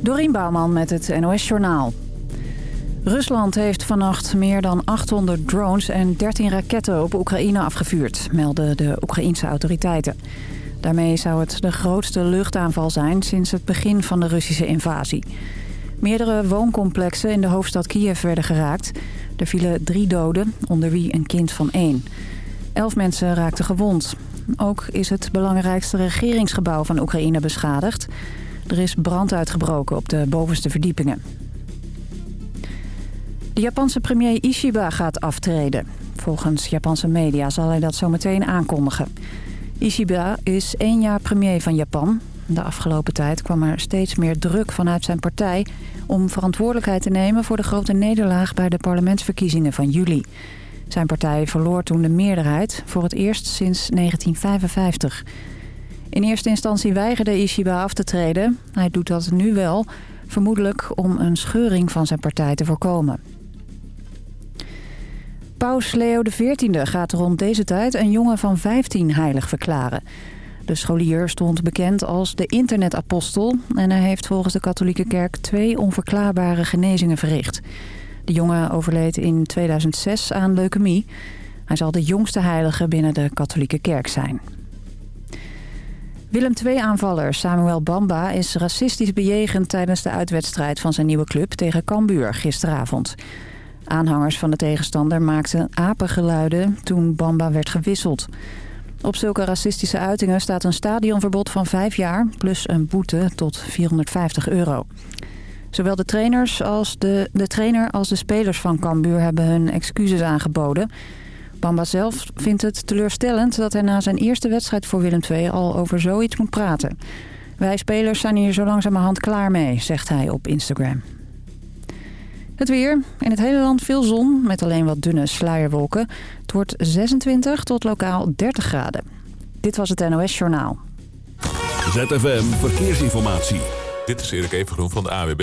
Dorien Bouwman met het NOS Journaal. Rusland heeft vannacht meer dan 800 drones en 13 raketten op Oekraïne afgevuurd, melden de Oekraïense autoriteiten. Daarmee zou het de grootste luchtaanval zijn sinds het begin van de Russische invasie. Meerdere wooncomplexen in de hoofdstad Kiev werden geraakt. Er vielen drie doden, onder wie een kind van één. Elf mensen raakten gewond. Ook is het belangrijkste regeringsgebouw van Oekraïne beschadigd. Er is brand uitgebroken op de bovenste verdiepingen. De Japanse premier Ishiba gaat aftreden. Volgens Japanse media zal hij dat zo meteen aankondigen. Ishiba is één jaar premier van Japan. De afgelopen tijd kwam er steeds meer druk vanuit zijn partij... om verantwoordelijkheid te nemen voor de grote nederlaag... bij de parlementsverkiezingen van juli. Zijn partij verloor toen de meerderheid, voor het eerst sinds 1955. In eerste instantie weigerde Ishiba af te treden. Hij doet dat nu wel, vermoedelijk om een scheuring van zijn partij te voorkomen. Paus Leo XIV gaat rond deze tijd een jongen van 15 heilig verklaren. De scholier stond bekend als de internetapostel... en hij heeft volgens de katholieke kerk twee onverklaarbare genezingen verricht. De jongen overleed in 2006 aan leukemie. Hij zal de jongste heilige binnen de katholieke kerk zijn. Willem II-aanvaller Samuel Bamba is racistisch bejegend tijdens de uitwedstrijd van zijn nieuwe club tegen Cambuur gisteravond. Aanhangers van de tegenstander maakten apengeluiden toen Bamba werd gewisseld. Op zulke racistische uitingen staat een stadionverbod van vijf jaar... plus een boete tot 450 euro. Zowel de, trainers als de, de trainer als de spelers van Cambuur hebben hun excuses aangeboden. Bamba zelf vindt het teleurstellend dat hij na zijn eerste wedstrijd voor Willem II al over zoiets moet praten. Wij spelers zijn hier zo langzamerhand klaar mee, zegt hij op Instagram. Het weer. In het hele land veel zon, met alleen wat dunne sluierwolken. Het wordt 26 tot lokaal 30 graden. Dit was het NOS Journaal. ZFM Verkeersinformatie. Dit is Erik Evengroen van de AWB.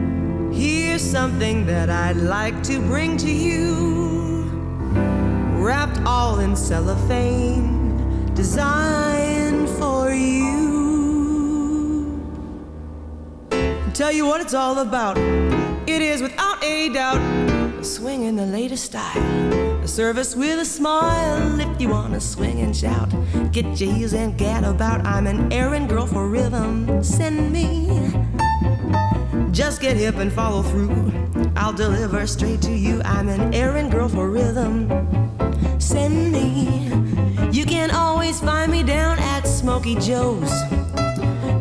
Something that I'd like to bring to you. Wrapped all in cellophane. Designed for you. Tell you what it's all about. It is without a doubt a swing in the latest style. A service with a smile if you wanna swing and shout. Get your heels and get about. I'm an errand girl for rhythm. Send me. Just get hip and follow through. I'll deliver straight to you. I'm an errand girl for rhythm. Send me. You can always find me down at Smoky Joe's.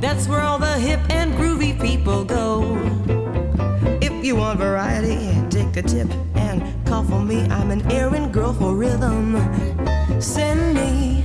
That's where all the hip and groovy people go. If you want variety, take a tip and call for me. I'm an errand girl for rhythm. Send me.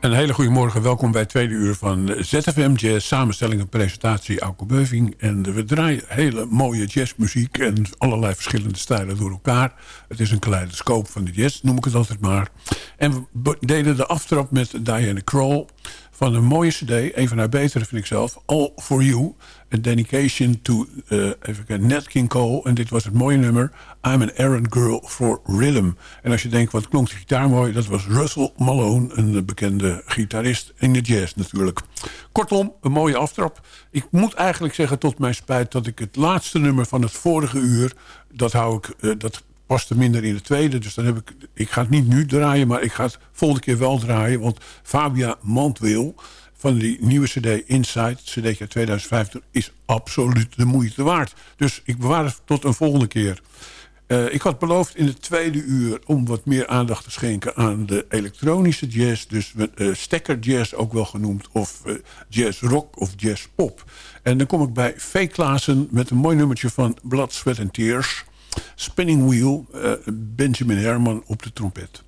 Een hele goede morgen, welkom bij het tweede uur van ZFM Jazz. Samenstelling en presentatie Auke Beuving. En we draaien hele mooie jazzmuziek en allerlei verschillende stijlen door elkaar. Het is een kaleidoscoop van de jazz, noem ik het altijd maar. En we deden de aftrap met Diana Kroll van een mooie cd. Een van haar betere vind ik zelf. All For You. A dedication to uh, even Nat King Cole. En dit was het mooie nummer. I'm an errand girl for rhythm. En als je denkt, wat klonk de gitaar mooi. Dat was Russell Malone. Een bekende gitarist in de jazz natuurlijk. Kortom, een mooie aftrap. Ik moet eigenlijk zeggen tot mijn spijt... dat ik het laatste nummer van het vorige uur... dat hou ik... Uh, dat paste minder in de tweede. Dus dan heb ik, ik ga het niet nu draaien, maar ik ga het volgende keer wel draaien. Want Fabia Mandwil van die nieuwe cd Inside, cd 2050, is absoluut de moeite waard. Dus ik bewaar het tot een volgende keer. Uh, ik had beloofd in het tweede uur om wat meer aandacht te schenken aan de elektronische jazz. Dus uh, stekker jazz ook wel genoemd. Of uh, jazz rock of jazz pop. En dan kom ik bij V. Klaassen met een mooi nummertje van Blood, Sweat and Tears. Spinning Wheel, Benjamin Herman op de trompet.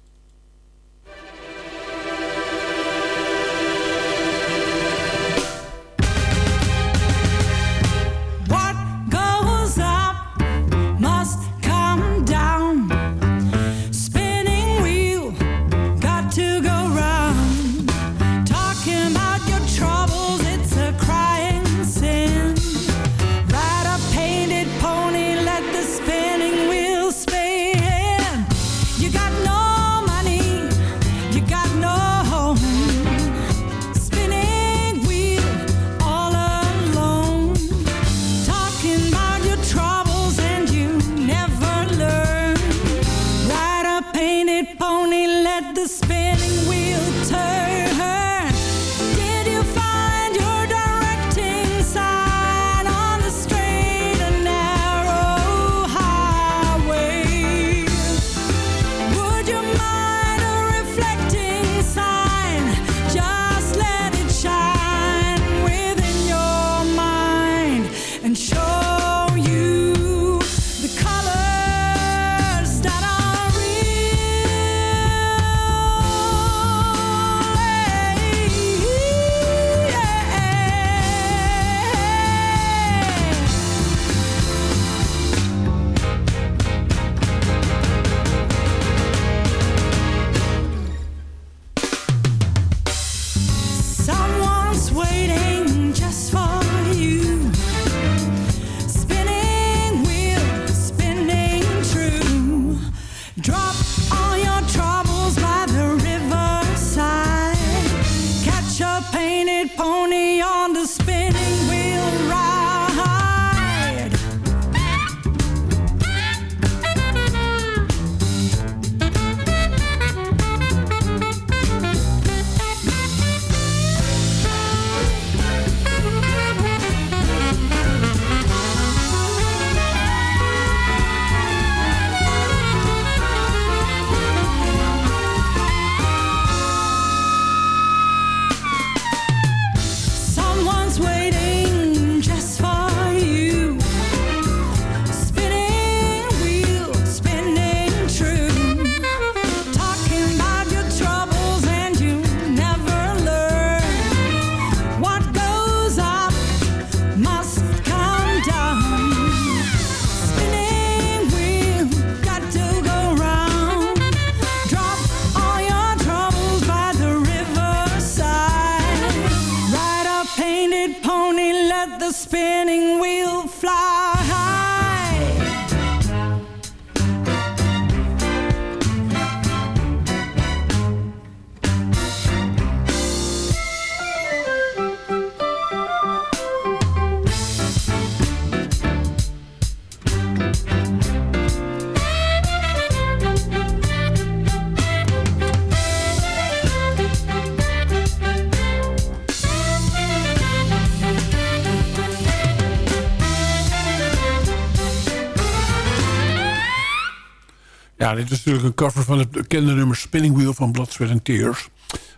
Dit is natuurlijk een cover van het bekende nummer Spinning Wheel van Blood, and Tears.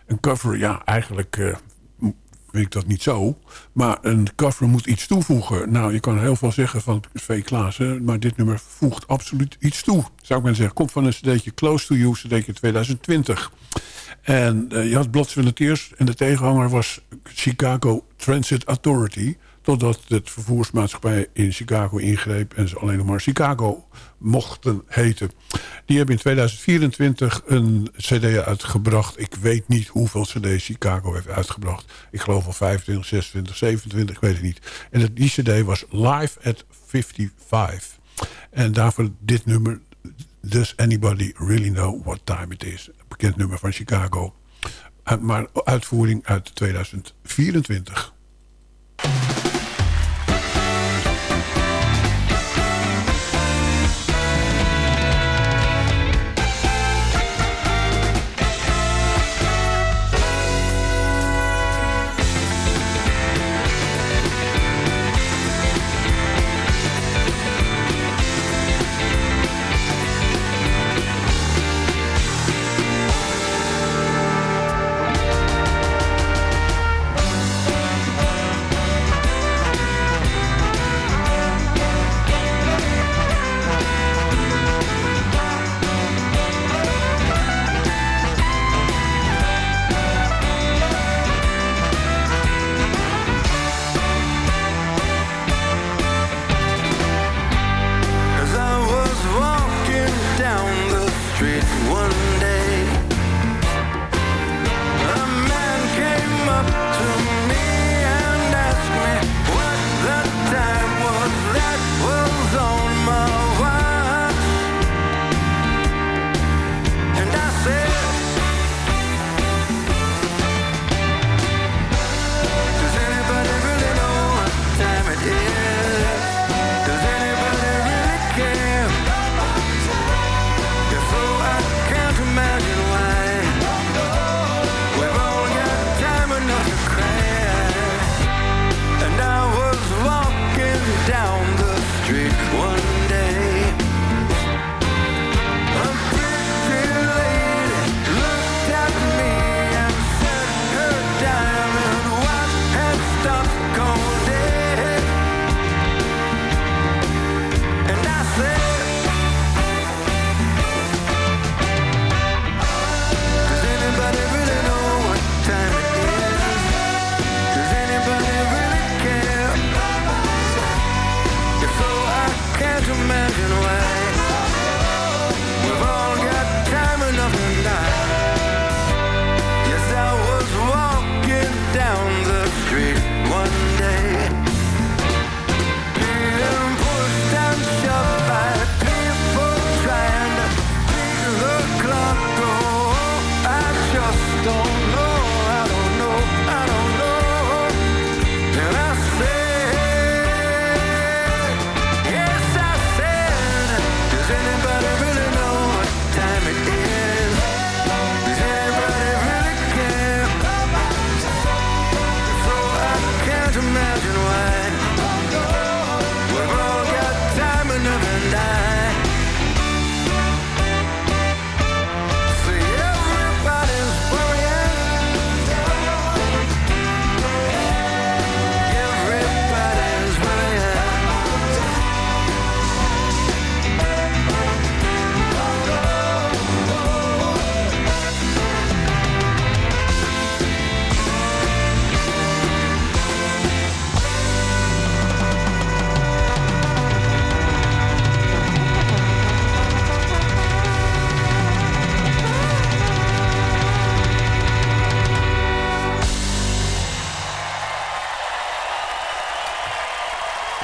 Een cover, ja, eigenlijk uh, vind ik dat niet zo. Maar een cover moet iets toevoegen. Nou, je kan heel veel zeggen van V. Klaassen... maar dit nummer voegt absoluut iets toe, zou ik maar zeggen. Komt van een cd'tje Close to You, cd'tje 2020. En uh, je had Sweat and Tears... en de tegenhanger was Chicago Transit Authority... Totdat het vervoersmaatschappij in Chicago ingreep... en ze alleen nog maar Chicago mochten heten. Die hebben in 2024 een cd uitgebracht. Ik weet niet hoeveel cd's Chicago heeft uitgebracht. Ik geloof al 25, 26, 27, ik weet het niet. En die cd was Live at 55. En daarvoor dit nummer... Does anybody really know what time it is? Een bekend nummer van Chicago. Maar uitvoering uit 2024.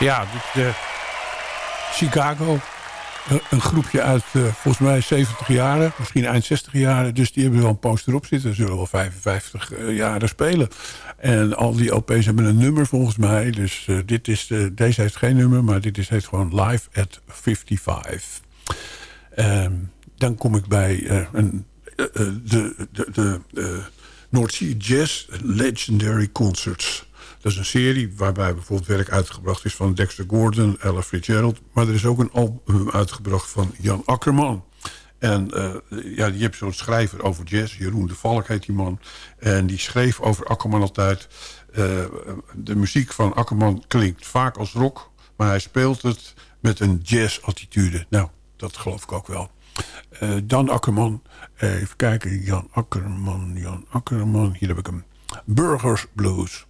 Ja, dit, uh, Chicago. Uh, een groepje uit uh, volgens mij 70 jaren, misschien eind 60 jaren. Dus die hebben wel een poster op zitten. Zullen wel 55 jaren spelen. En al die LP's hebben een nummer volgens mij. Dus dit is, deze heeft geen nummer, maar dit is, heet gewoon Live at 55. Ehm, dan kom ik bij een, de, de, de North Sea Jazz Legendary Concerts. Dat is een serie waarbij bijvoorbeeld werk uitgebracht is van Dexter Gordon, Ella Fitzgerald. Maar er is ook een album uitgebracht van Jan Akkerman. En eh, ja, je hebt zo'n schrijver over jazz. Jeroen de Valk heet die man. En die schreef over Akkerman altijd... eh, de muziek van Akkerman klinkt vaak als rock... maar hij speelt het met een jazz-attitude. Nou, dat geloof ik ook wel. Eh, Dan Akkerman. Even kijken. Jan Akkerman. Jan Akkerman. Hier heb ik hem. Burgers Blues.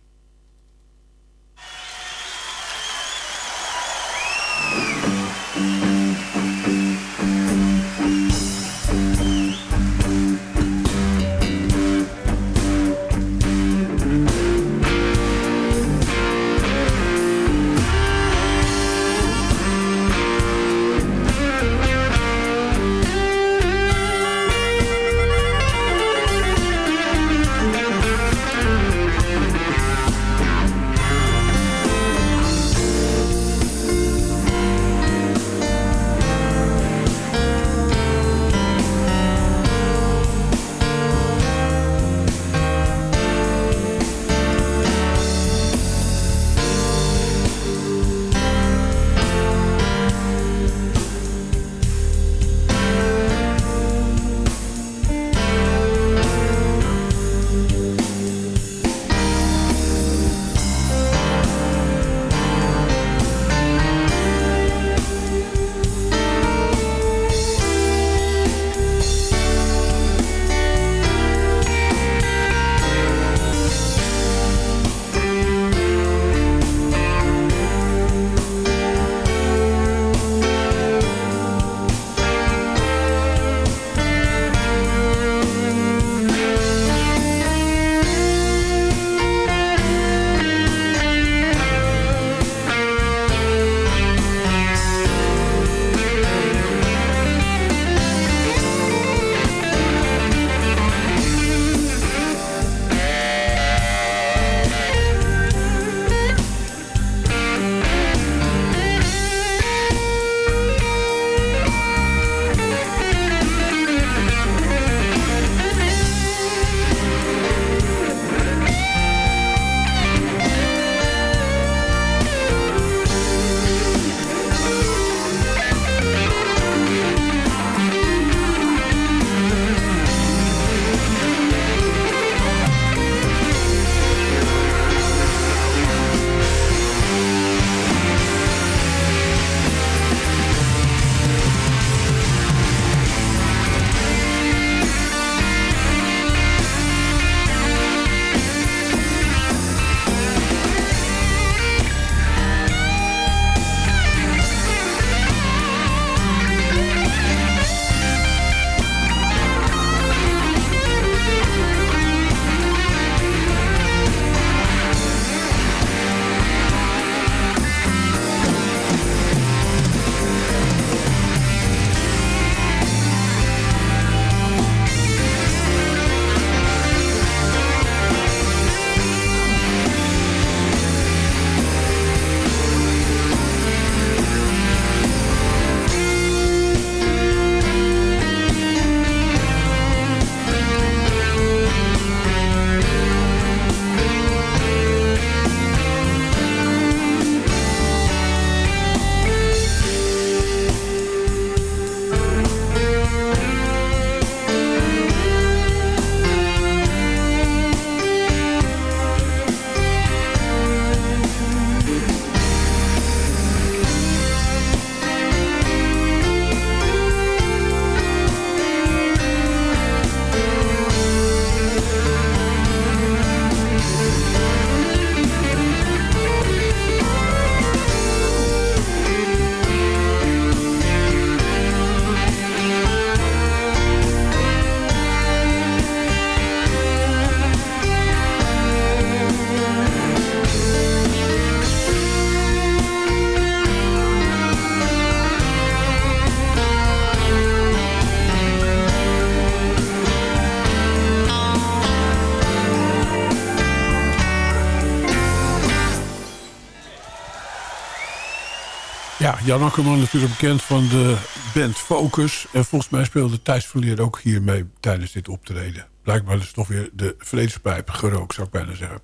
Jan Akkerman natuurlijk bekend van de band Focus. En volgens mij speelde Thijs Verleer ook hiermee tijdens dit optreden. Blijkbaar is toch weer de vredespijp gerookt, zou ik bijna zeggen.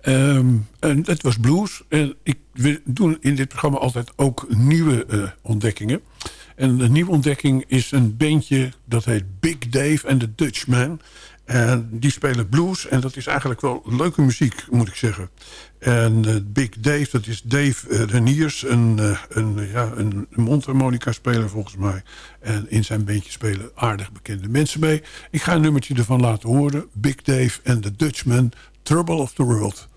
Ehm, en het was blues. En ik we doen in dit programma altijd ook nieuwe eh, ontdekkingen. En de nieuwe ontdekking is een beentje dat heet Big Dave and the Dutchman. En die spelen blues en dat is eigenlijk wel leuke muziek, moet ik zeggen. En uh, Big Dave, dat is Dave uh, Reniers, een, uh, een, ja, een mondharmonica-speler volgens mij. En in zijn beentje spelen aardig bekende mensen mee. Ik ga een nummertje ervan laten horen. Big Dave and the Dutchman, Trouble of the World.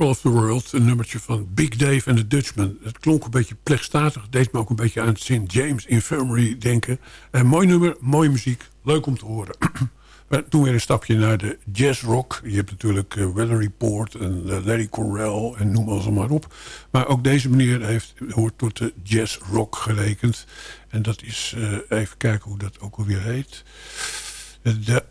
Of the World, een nummertje van Big Dave en the Dutchman. Het klonk een beetje plechtstatig, deed me ook een beetje aan St. James Infirmary denken. Een mooi nummer, mooie muziek, leuk om te horen. We doen weer een stapje naar de jazz rock. Je hebt natuurlijk uh, Weather Report en uh, Larry Correll en noem alles maar op. Maar ook deze meneer heeft, hoort tot de jazz rock gerekend. En dat is, even kijken hoe dat ook alweer heet. De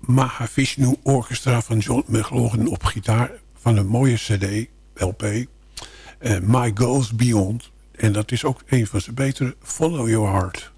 Mahavishnu Orchestra van John McLaughlin op gitaar van een mooie cd, LP. Uh, My Goals Beyond. En dat is ook een van zijn betere Follow Your Heart.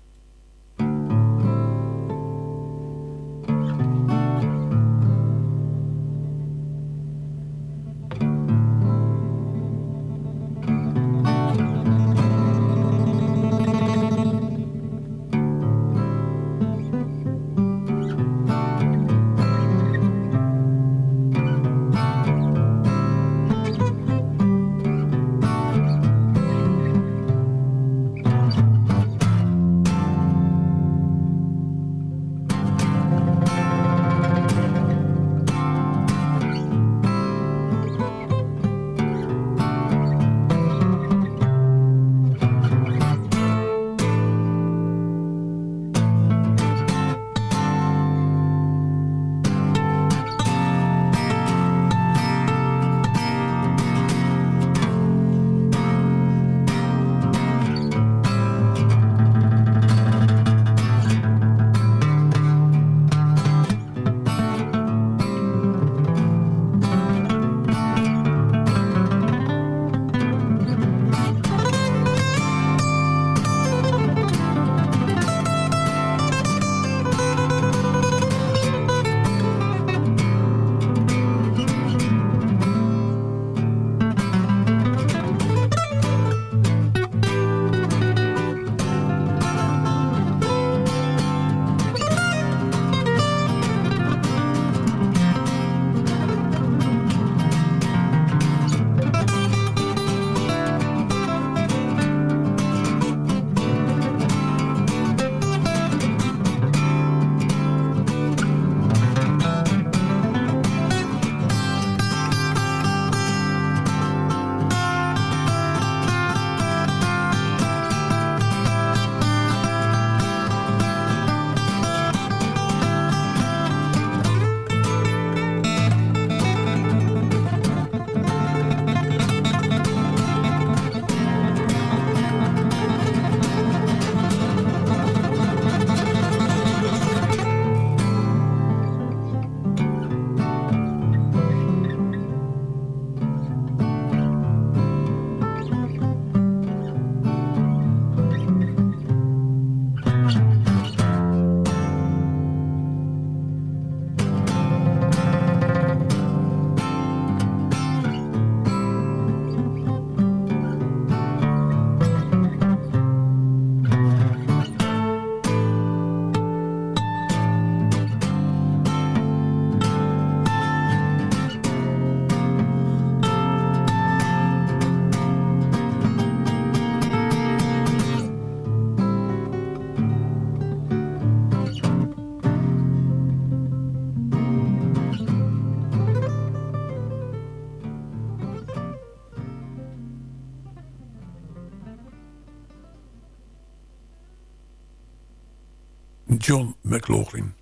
John McLaughlin.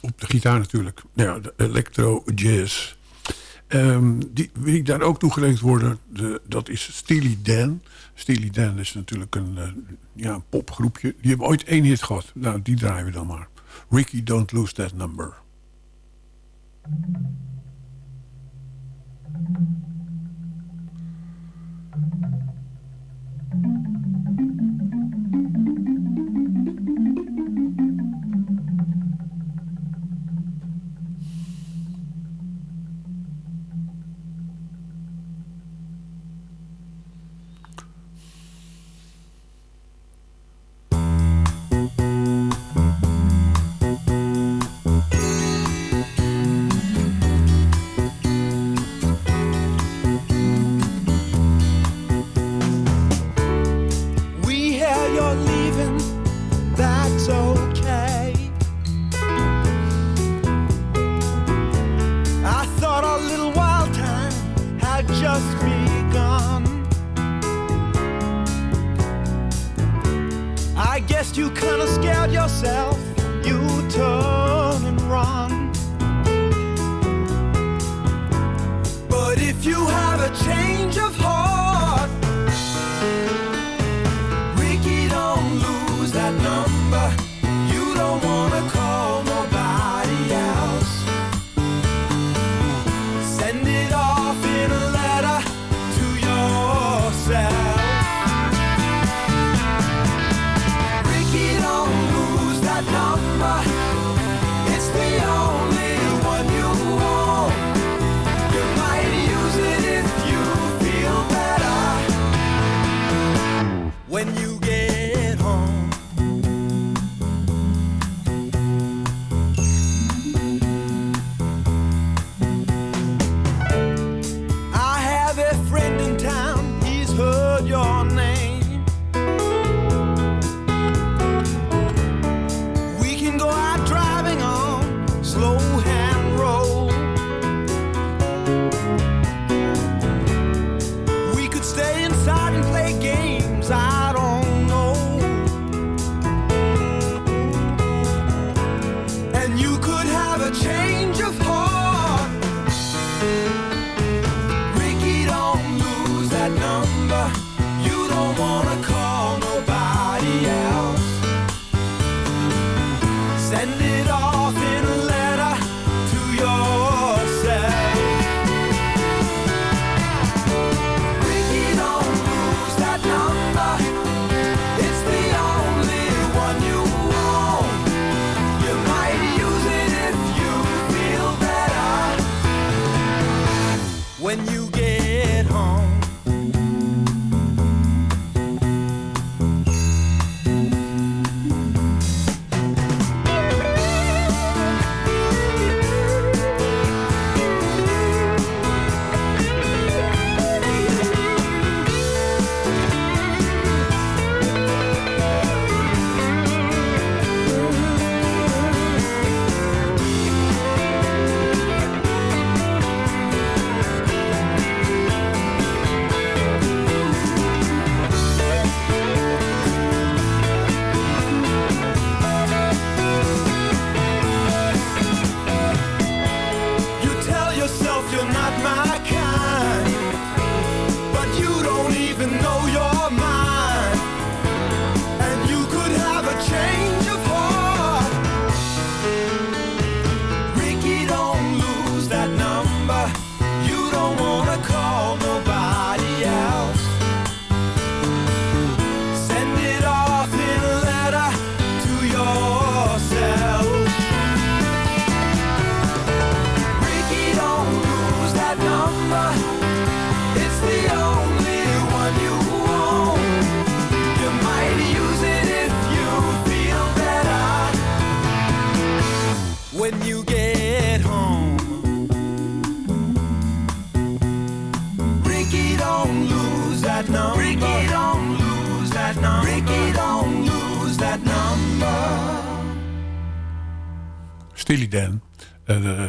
Op de gitaar natuurlijk. Ja, de electro jazz. Ehm, die, wie daar ook toegelegd worden, de, dat is Steely Dan. Steely Dan is natuurlijk een, uh, ja, een popgroepje. Die hebben ooit één hit gehad. Nou, die draaien we dan maar. Ricky, don't lose that number.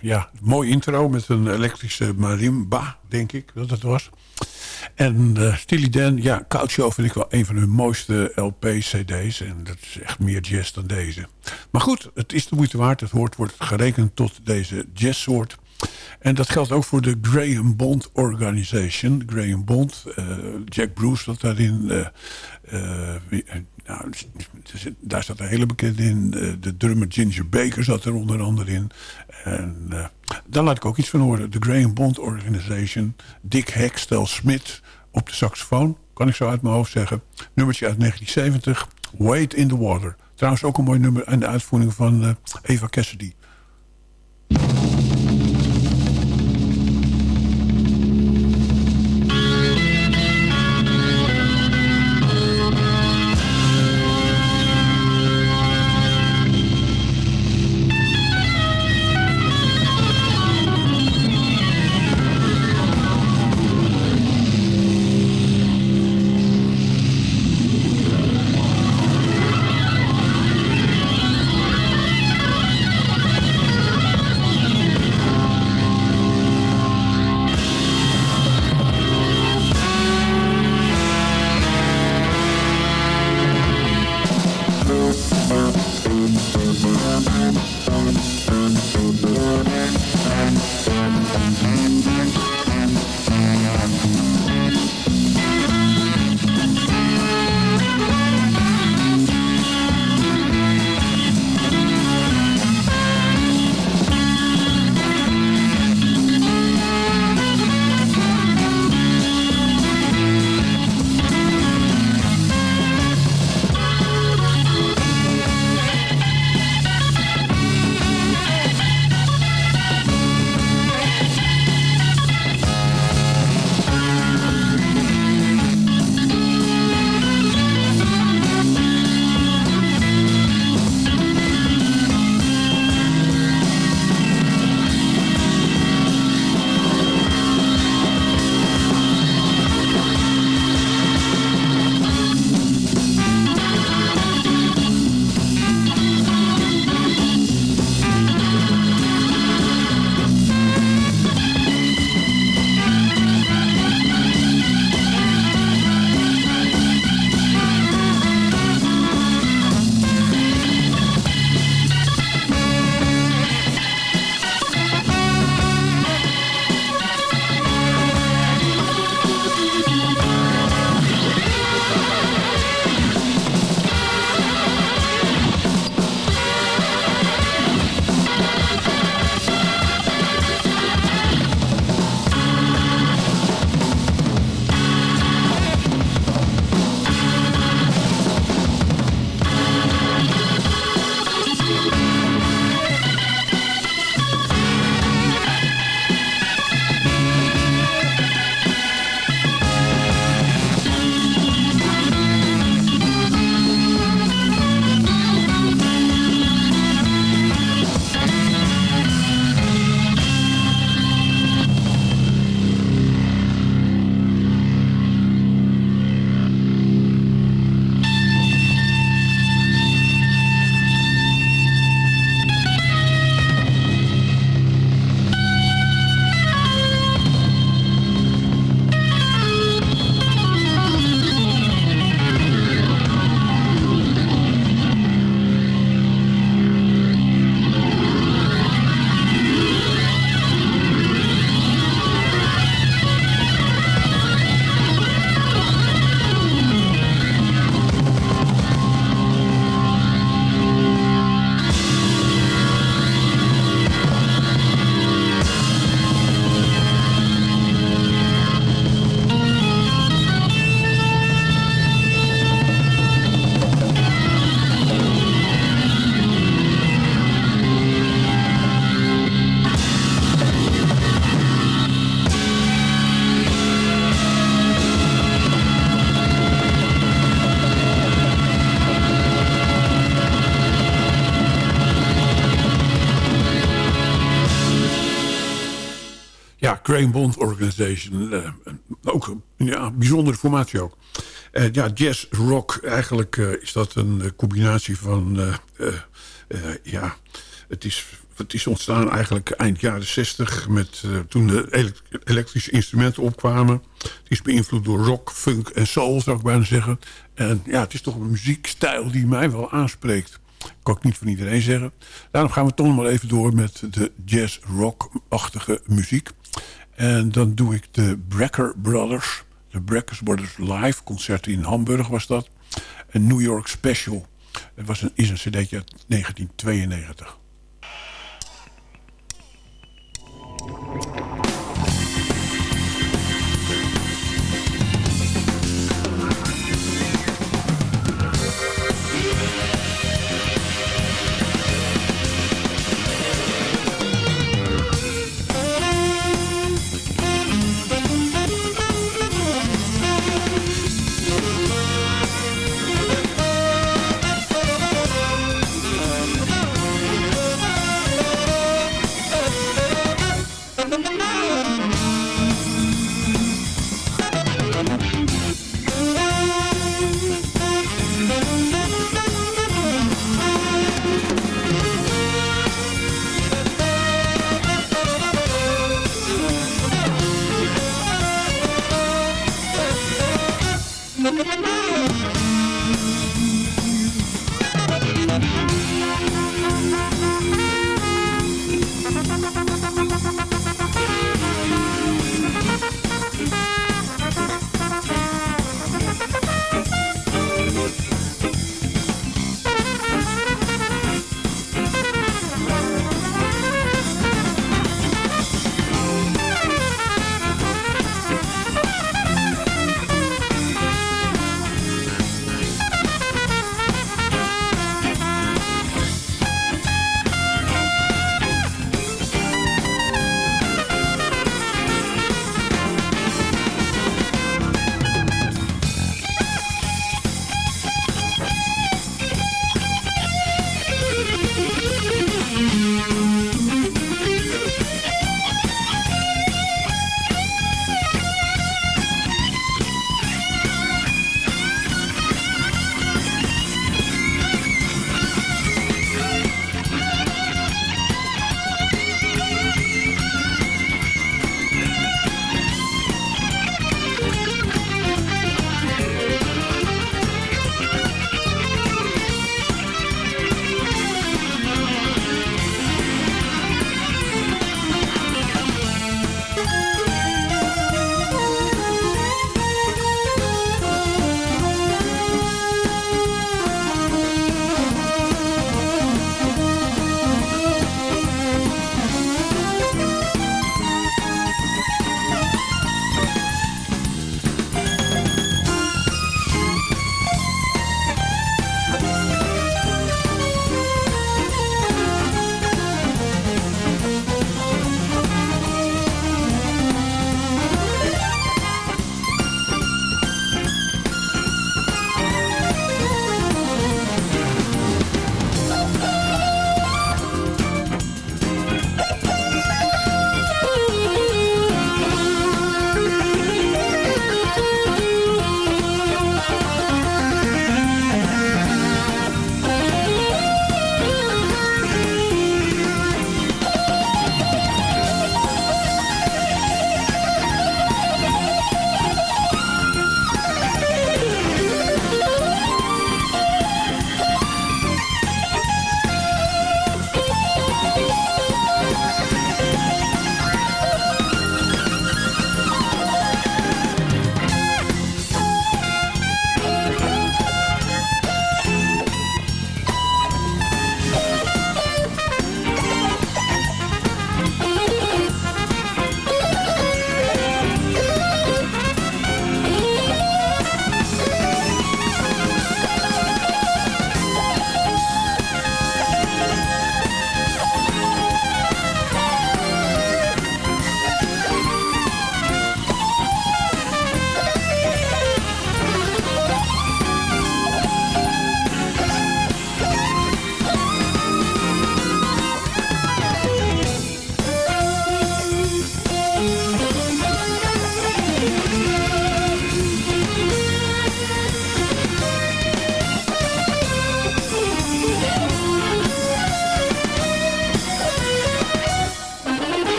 Ja, mooi intro met een elektrische marimba, denk ik dat het was. En uh, Steely Dan, ja, Couch Show vind ik wel een van hun mooiste LP-cd's. En dat is echt meer jazz dan deze. Maar goed, het is de moeite waard. Het hoort, wordt gerekend tot deze jazzsoort. En dat geldt ook voor de Graham Bond Organization. Graham Bond, uh, Jack Bruce zat daarin. Nou, daar staat een hele bekende in. de drummer Ginger Baker zat er onder andere in. En daar laat ik ook iets van horen. De Graham Bond Organization. Dick Hextel Smith op de saxofoon. Kan ik zo uit mijn hoofd zeggen. Nummertje uit 1970. Wait in the Water. Trouwens ook een mooi nummer en de uitvoering van Eva Cassidy. Graham Bond Organization. Uh, ook een ja, bijzondere formatie ook. Uh, ja, jazz, rock, eigenlijk uh, is dat een combinatie van... ja, het is, het is ontstaan eigenlijk eind jaren 60... Met, toen de elektrische instrumenten opkwamen. is beïnvloed door rock, funk en soul, zou ik bijna zeggen. En ja, het is toch een muziekstijl die mij wel aanspreekt. Kan ik niet van iedereen zeggen. Daarom gaan we toch nog maar even door met de jazz-rock-achtige muziek. En dan doe ik de Brecker Brothers. De Brecker Brothers live. Concert in Hamburg was dat. Een New York Special. Het was een, is een cd'tje uit 1992.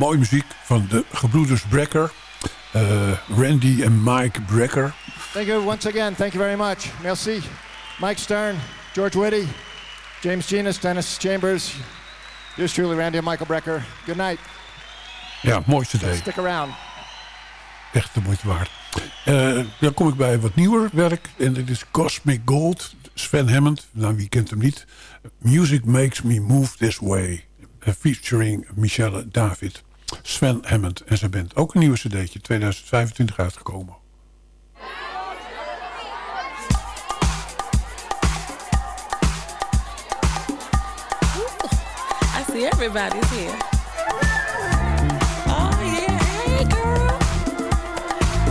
Mooie muziek van de gebroeders Brecker. Eh, Randy en Mike Brecker. Thank you once again. Thank you very much. Merci. Mike Stern, George Whitty, James Genus, Dennis Chambers. Yours truly, Randy and Michael Brecker. Good night. Ja, mooi cd. Stick around. Echt de moeite waard. Eh, dan kom ik bij wat nieuwer werk. En dit is Cosmic Gold. Sven Hammond. Nou, wie kent hem niet? Music Makes Me Move This Way. Featuring Michelle David. Sven Hammond en zijn band. Ook een nieuwe cd'tje. 2025 uitgekomen. I see everybody's here. Oh yeah, hey girl.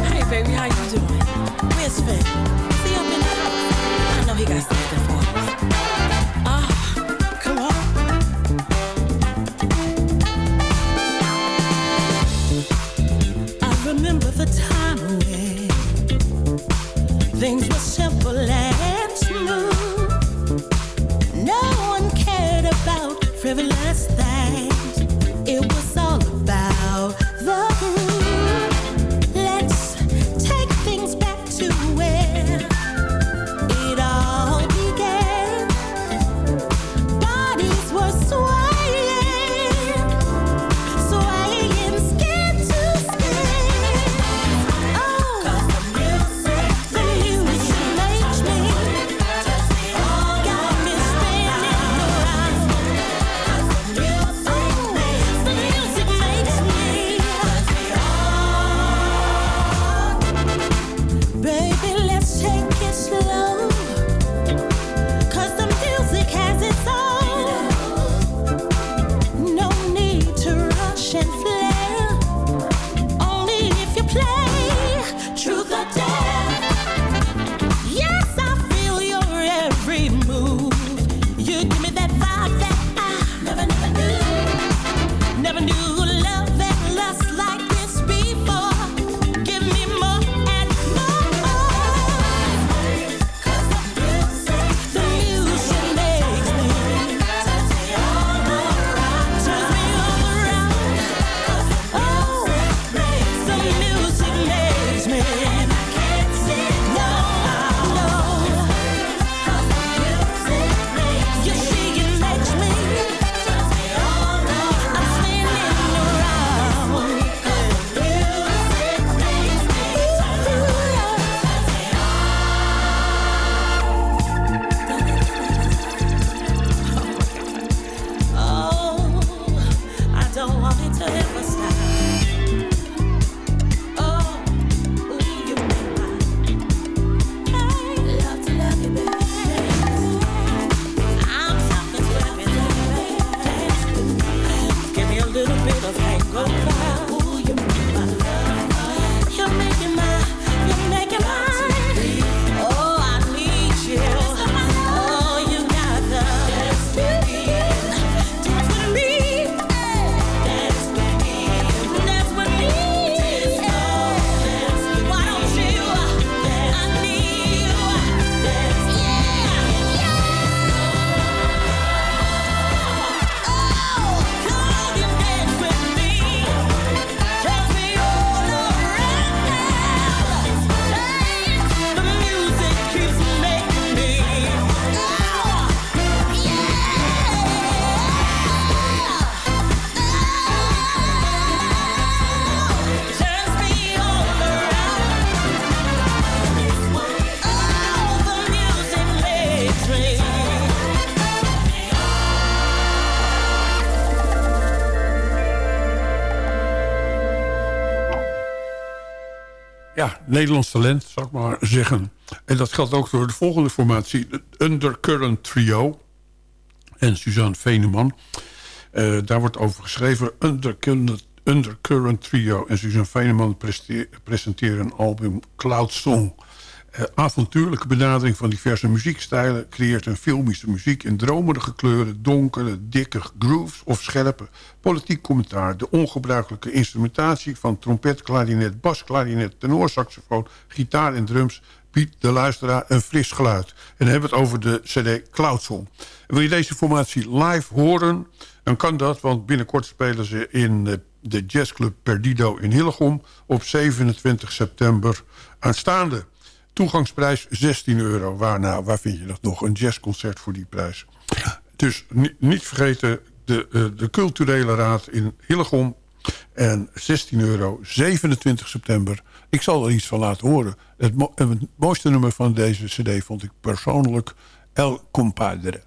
Hey baby, how you doing? Where's? Is he up in the house? I know he got frivolous Nederlands talent, zou ik maar zeggen. En dat geldt ook voor de volgende formatie. Undercurrent Trio. En Suzanne Veneman. Eh, daar wordt over geschreven. Undercurrent, Undercurrent Trio. En Suzanne Veneman presenteren een album Cloud Song. Eh, avontuurlijke benadering van diverse muziekstijlen... creëert een filmische muziek in dromerige kleuren... donkere, dikke grooves of scherpe politiek commentaar... de ongebruikelijke instrumentatie van trompet, klarinet, bas, klarinet... tenorsaxofoon, gitaar en drums... biedt de luisteraar een fris geluid. En dan hebben we het over de cd Cloudsong. Wil je deze formatie live horen, dan kan dat... want binnenkort spelen ze in de, de jazzclub Perdido in Hillegom... op 27 september aanstaande. Toegangsprijs 16 euro. Waar, nou, waar vind je dat nog? Een jazzconcert voor die prijs. Dus ni- niet vergeten, de, eh, de culturele raad in Hillegom... En 16 euro, 27 september. Ik zal er iets van laten horen. Het mooiste nummer van deze cd vond ik persoonlijk El Compadre.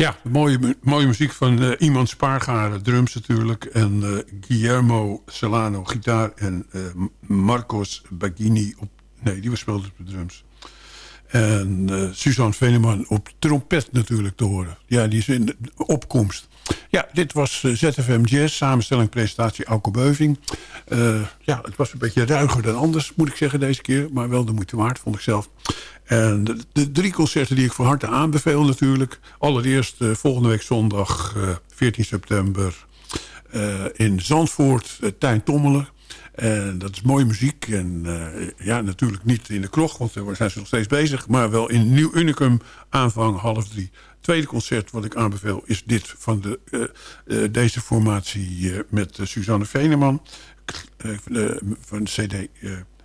Ja, mooie, mooie muziek van eh, Iemand Spaargaren, drums natuurlijk. En eh, Guillermo Solano, gitaar. En eh, Marcos Baggini op... Nee, die was speelde op de drums. En Suzanne Veneman op trompet natuurlijk te horen. Ja, die is in de opkomst. Ja, dit was eh, ZFM Jazz, samenstelling, presentatie, Auke Beuving. Eh, ja, het was een beetje ruiger dan anders, moet ik zeggen deze keer. Maar wel de moeite waard, vond ik zelf. En de, drie concerten die ik van harte aanbeveel natuurlijk. Allereerst eh, volgende week zondag eh, 14 september in Zandvoort, Tijn Tommelen. En dat is mooie muziek. En ja, natuurlijk niet in de kroeg, want daar zijn ze nog steeds bezig. Maar wel in Nieuw Unicum, aanvang half drie. Tweede concert wat ik aanbeveel is dit van de, eh, eh, deze formatie eh, met Suzanne Veneman. Van de- CD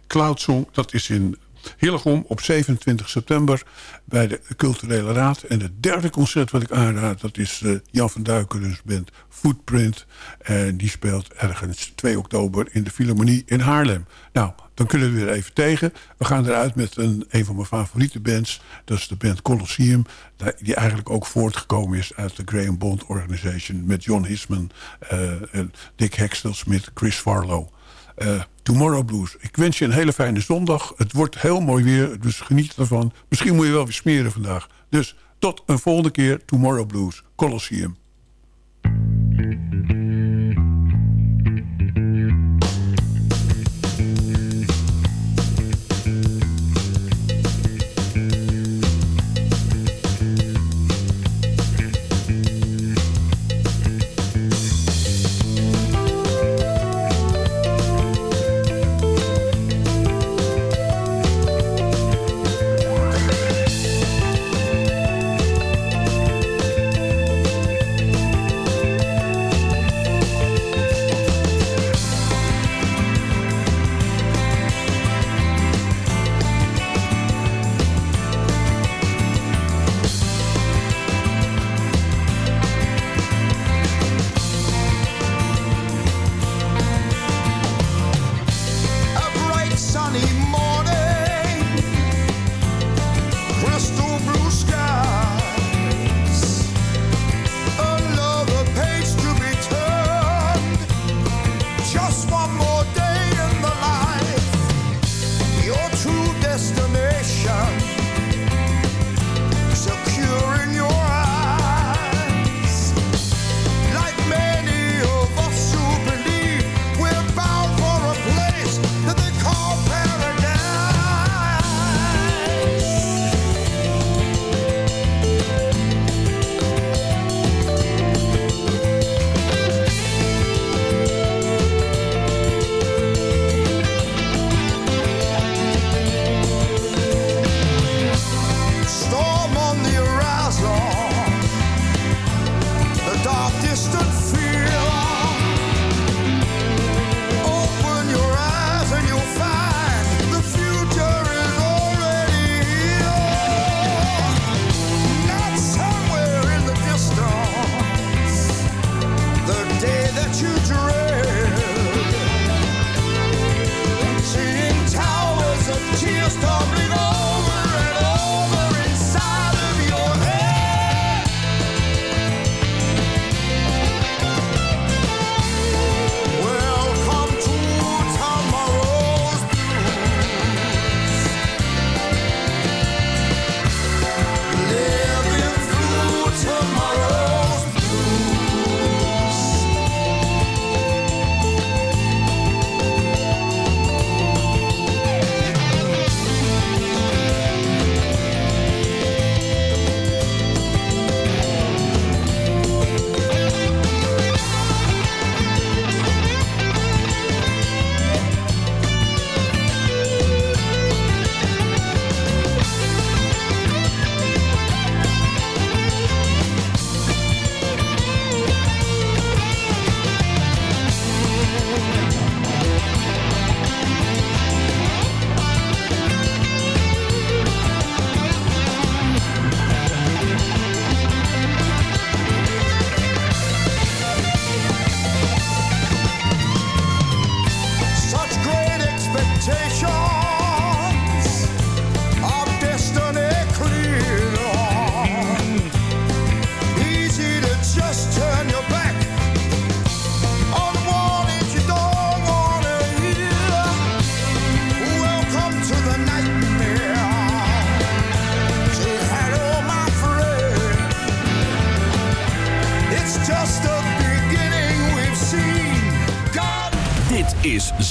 Cloud Song. Dat is in Hillegom op 27 september bij de Culturele Raad. En het derde concert wat ik aanraad, dat is Jan van Duikerens band Footprint. En die speelt ergens 2 oktober in de Philharmonie in Haarlem. Nou, dan kunnen we weer even tegen. We gaan eruit met een, een van mijn favoriete bands. Dat is de band Colosseum. Die eigenlijk ook voortgekomen is uit de Graham Bond Organization. Met John Hisman, en Dick Hextelsmith, Chris Farlow. Eh, Tomorrow Blues. Ik wens je een hele fijne zondag. Het wordt heel mooi weer, dus geniet ervan. Misschien moet je wel weer smeren vandaag. Dus tot een volgende keer. Tomorrow Blues, Colosseum.